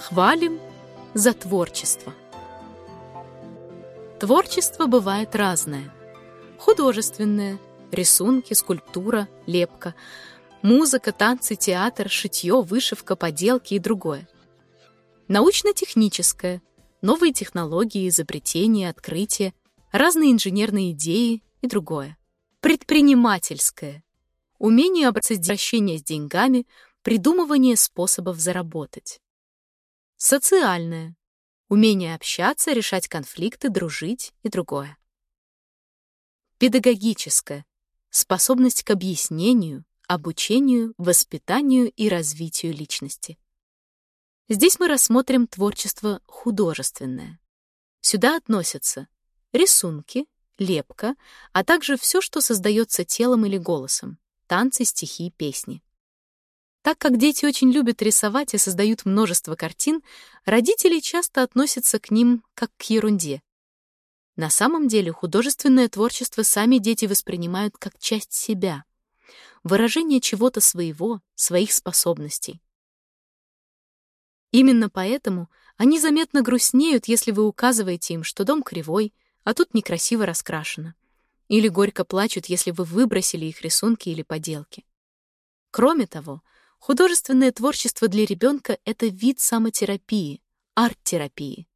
Хвалим за творчество. Творчество бывает разное. Художественное, рисунки, скульптура, лепка, музыка, танцы, театр, шитье, вышивка, поделки и другое. Научно-техническое, новые технологии, изобретения, открытия, разные инженерные идеи и другое. Предпринимательское, умение обращения с деньгами, придумывание способов заработать. Социальное. Умение общаться, решать конфликты, дружить и другое. Педагогическое. Способность к объяснению, обучению, воспитанию и развитию личности. Здесь мы рассмотрим творчество художественное. Сюда относятся рисунки, лепка, а также все, что создается телом или голосом, танцы, стихи, песни. Так как дети очень любят рисовать и создают множество картин, родители часто относятся к ним как к ерунде. На самом деле художественное творчество сами дети воспринимают как часть себя, выражение чего-то своего, своих способностей. Именно поэтому они заметно грустнеют, если вы указываете им, что дом кривой, а тут некрасиво раскрашено. Или горько плачут, если вы выбросили их рисунки или поделки. Кроме того, Художественное творчество для ребенка — это вид самотерапии, арт-терапии.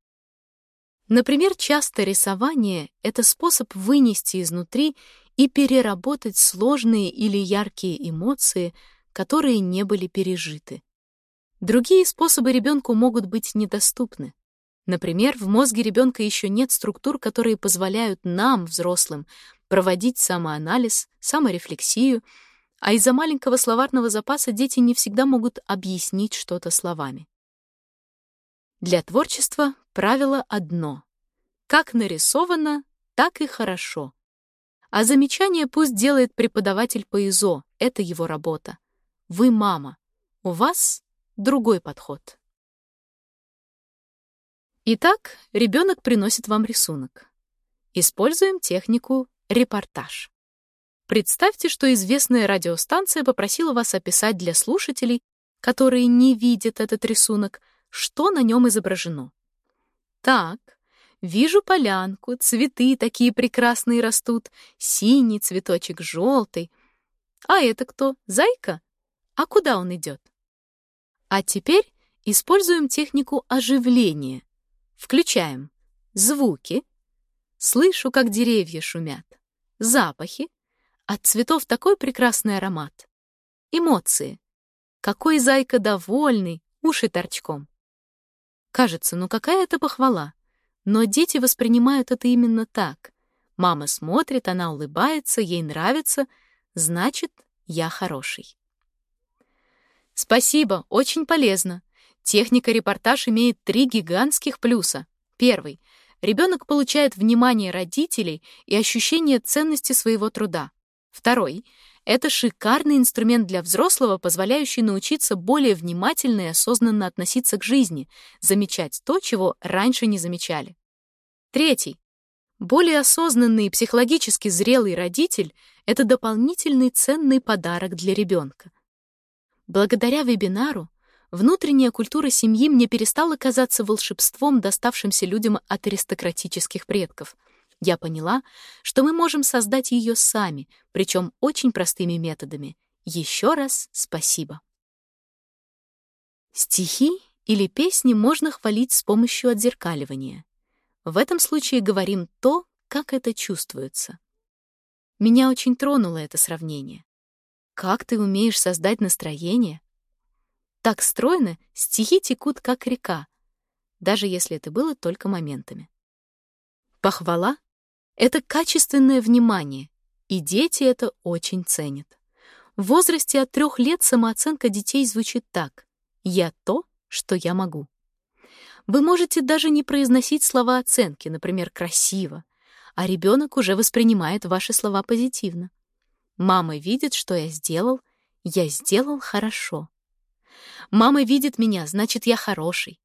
Например, часто рисование — это способ вынести изнутри и переработать сложные или яркие эмоции, которые не были пережиты. Другие способы ребенку могут быть недоступны. Например, в мозге ребенка еще нет структур, которые позволяют нам, взрослым, проводить самоанализ, саморефлексию а из-за маленького словарного запаса дети не всегда могут объяснить что-то словами. Для творчества правило одно. Как нарисовано, так и хорошо. А замечание пусть делает преподаватель по ИЗО, это его работа. Вы мама, у вас другой подход. Итак, ребенок приносит вам рисунок. Используем технику репортаж. Представьте, что известная радиостанция попросила вас описать для слушателей, которые не видят этот рисунок, что на нем изображено. Так, вижу полянку, цветы такие прекрасные растут, синий цветочек, желтый. А это кто? Зайка? А куда он идет? А теперь используем технику оживления. Включаем звуки. Слышу, как деревья шумят. Запахи. От цветов такой прекрасный аромат. Эмоции. Какой зайка довольный, уши торчком. Кажется, ну какая это похвала. Но дети воспринимают это именно так. Мама смотрит, она улыбается, ей нравится, значит, я хороший. Спасибо, очень полезно. Техника репортаж имеет три гигантских плюса. Первый. Ребенок получает внимание родителей и ощущение ценности своего труда. Второй — это шикарный инструмент для взрослого, позволяющий научиться более внимательно и осознанно относиться к жизни, замечать то, чего раньше не замечали. Третий — более осознанный и психологически зрелый родитель — это дополнительный ценный подарок для ребенка. Благодаря вебинару внутренняя культура семьи мне перестала казаться волшебством, доставшимся людям от аристократических предков — я поняла, что мы можем создать ее сами, причем очень простыми методами. Еще раз спасибо. Стихи или песни можно хвалить с помощью отзеркаливания. В этом случае говорим то, как это чувствуется. Меня очень тронуло это сравнение. Как ты умеешь создать настроение? Так стройно стихи текут, как река, даже если это было только моментами. Похвала это качественное внимание, и дети это очень ценят. В возрасте от трех лет самооценка детей звучит так «я то, что я могу». Вы можете даже не произносить слова оценки, например, «красиво», а ребенок уже воспринимает ваши слова позитивно. Мама видит, что я сделал, я сделал хорошо. Мама видит меня, значит, я хороший.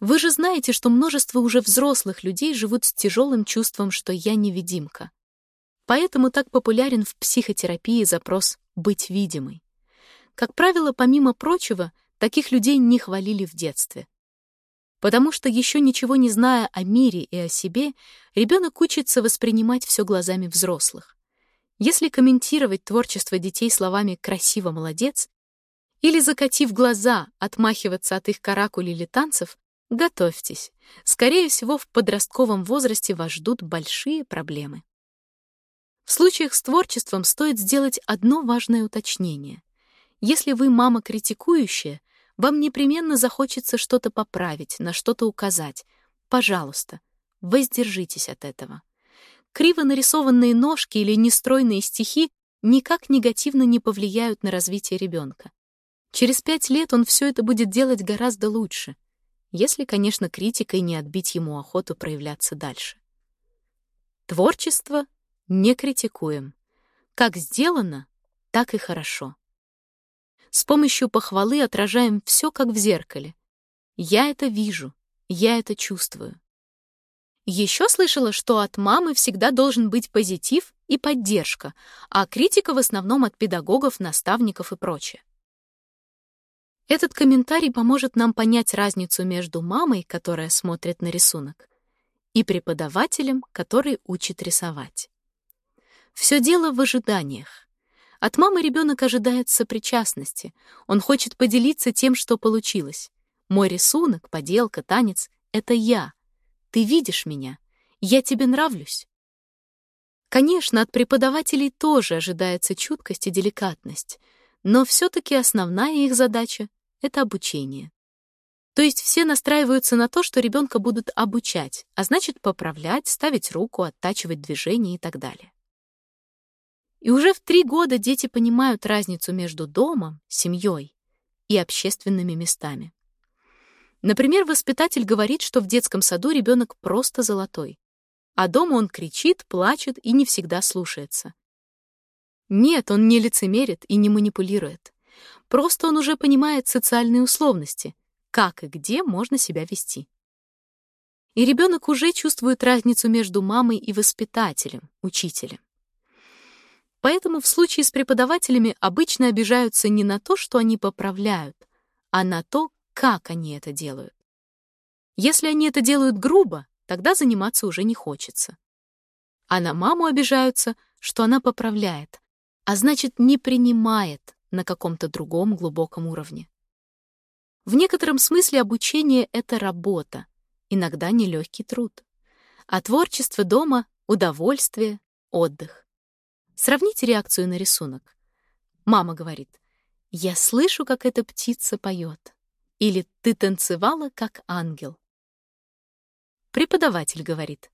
Вы же знаете, что множество уже взрослых людей живут с тяжелым чувством, что я невидимка. Поэтому так популярен в психотерапии запрос «быть видимой». Как правило, помимо прочего, таких людей не хвалили в детстве — Потому что еще ничего не зная о мире и о себе, ребенок учится воспринимать все глазами взрослых. Если комментировать творчество детей словами «красиво, молодец» или, закатив глаза, отмахиваться от их каракулей или танцев, готовьтесь. Скорее всего, в подростковом возрасте вас ждут большие проблемы. В случаях с творчеством стоит сделать одно важное уточнение. Если вы мама критикующая, вам непременно захочется что-то поправить, на что-то указать. Пожалуйста, воздержитесь от этого. Криво нарисованные ножки или нестройные стихи никак негативно не повлияют на развитие ребенка. Через пять лет он все это будет делать гораздо лучше, если, конечно, критикой не отбить ему охоту проявляться дальше. Творчество не критикуем. Как сделано, так и хорошо. С помощью похвалы отражаем все, как в зеркале. Я это вижу, я это чувствую. Еще слышала, что от мамы всегда должен быть позитив и поддержка, а критика в основном от педагогов, наставников и прочее. Этот комментарий поможет нам понять разницу между мамой, которая смотрит на рисунок, и преподавателем, который учит рисовать. Все дело в ожиданиях. От мамы ребенок ожидает сопричастности. Он хочет поделиться тем, что получилось. Мой рисунок, поделка, танец — это я, ты видишь меня. Я тебе нравлюсь. Конечно, от преподавателей тоже ожидается чуткость и деликатность, но все-таки основная их задача — это обучение. То есть все настраиваются на то, что ребенка будут обучать, а значит поправлять, ставить руку, оттачивать движения и так далее. И уже в три года дети понимают разницу между домом, семьей и общественными местами. Например, воспитатель говорит, что в детском саду ребенок просто золотой, а дома он кричит, плачет и не всегда слушается. Нет, он не лицемерит и не манипулирует. Просто он уже понимает социальные условности, как и где можно себя вести. И ребенок уже чувствует разницу между мамой и воспитателем, учителем. Поэтому в случае с преподавателями обычно обижаются не на то, что они поправляют, а на то, как они это делают. Если они это делают грубо, тогда заниматься уже не хочется. А на маму обижаются, что она поправляет, а значит, не принимает на каком-то другом глубоком уровне. В некотором смысле обучение — это работа, иногда нелегкий труд. А творчество дома — удовольствие, отдых. Сравните реакцию на рисунок. Мама говорит, «Я слышу, как эта птица поет». Или «ты танцевала, как ангел». Преподаватель говорит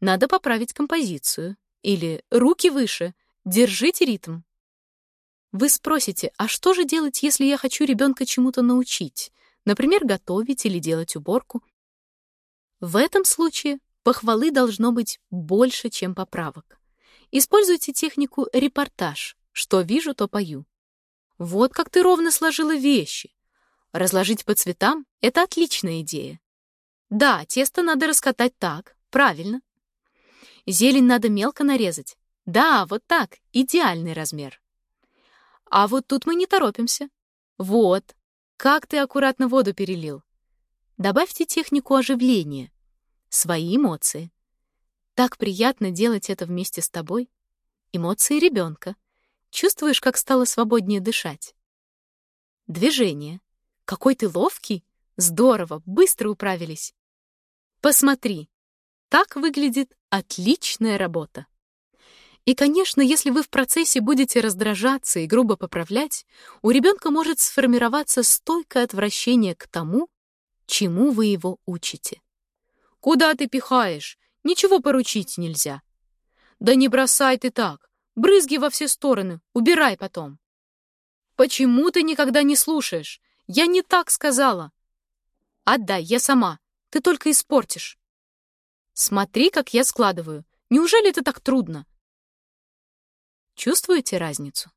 «надо поправить композицию» или «руки выше, держите ритм». Вы спросите, а что же делать, если я хочу ребенка чему-то научить, например, готовить или делать уборку? В этом случае похвалы должно быть больше, чем поправок. Используйте технику репортаж. Что вижу, то пою. Вот как ты ровно сложила вещи. Разложить по цветам — это отличная идея. Да, тесто надо раскатать так, правильно. Зелень надо мелко нарезать. Да, вот так, идеальный размер. А вот тут мы не торопимся. Вот, как ты аккуратно воду перелил. Добавьте технику оживления, свои эмоции. Так приятно делать это вместе с тобой. Эмоции ребенка. Чувствуешь, как стало свободнее дышать. Движение. Какой ты ловкий! Здорово, быстро управились. Посмотри, так выглядит отличная работа. И, конечно, если вы в процессе будете раздражаться и грубо поправлять, у ребенка может сформироваться стойкое отвращение к тому, чему вы его учите. «Куда ты пихаешь? Ничего поручить нельзя». «Да не бросай ты так! Брызги во все стороны, убирай потом!» «Почему ты никогда не слушаешь? Я не так сказала. Отдай, я сама. Ты только испортишь. Смотри, как я складываю. Неужели это так трудно? Чувствуете разницу?